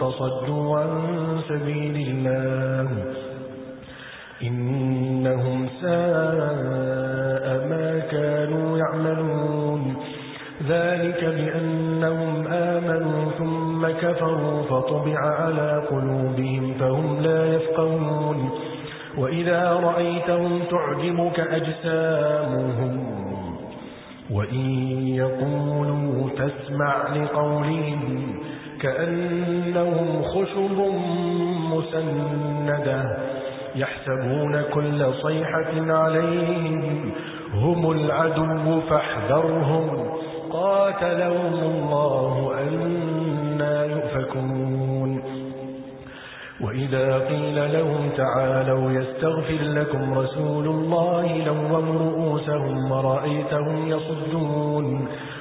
فصدوا عن سبيل الله. إنهم ساء ما كانوا يعملون. ذلك بأنهم آمنوا ثم كفروا فطبع على قلوبهم فهم لا يفقهون. وإذا رأيتهم تعجبك أجسامهم. وإن يقولوا تسمع لقولهم كأنهم خشب مسندة يحسبون كل صيحة عليهم هم العدو فاحذرهم. قاتلهم الله أنا يؤفكون. وإذا قيل لهم تعالوا يستغفر لكم رسول الله لوم رؤوسهم ورأيتهم يصدون.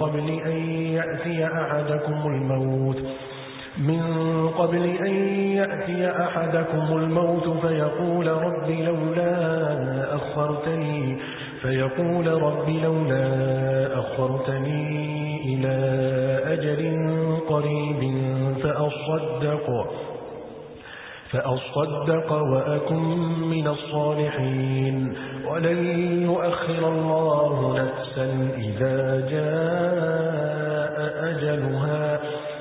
قبل أن يأتي أحدكم الموت. من قبل أن يأتي أحدكم الموت فيقول رب لولا أخرتني فيقول رب لولا أخرتني إلى أجل قريب فأصدق فأصدق وأكن من الصالحين. ولن يؤخر الله نفسا إذا جاء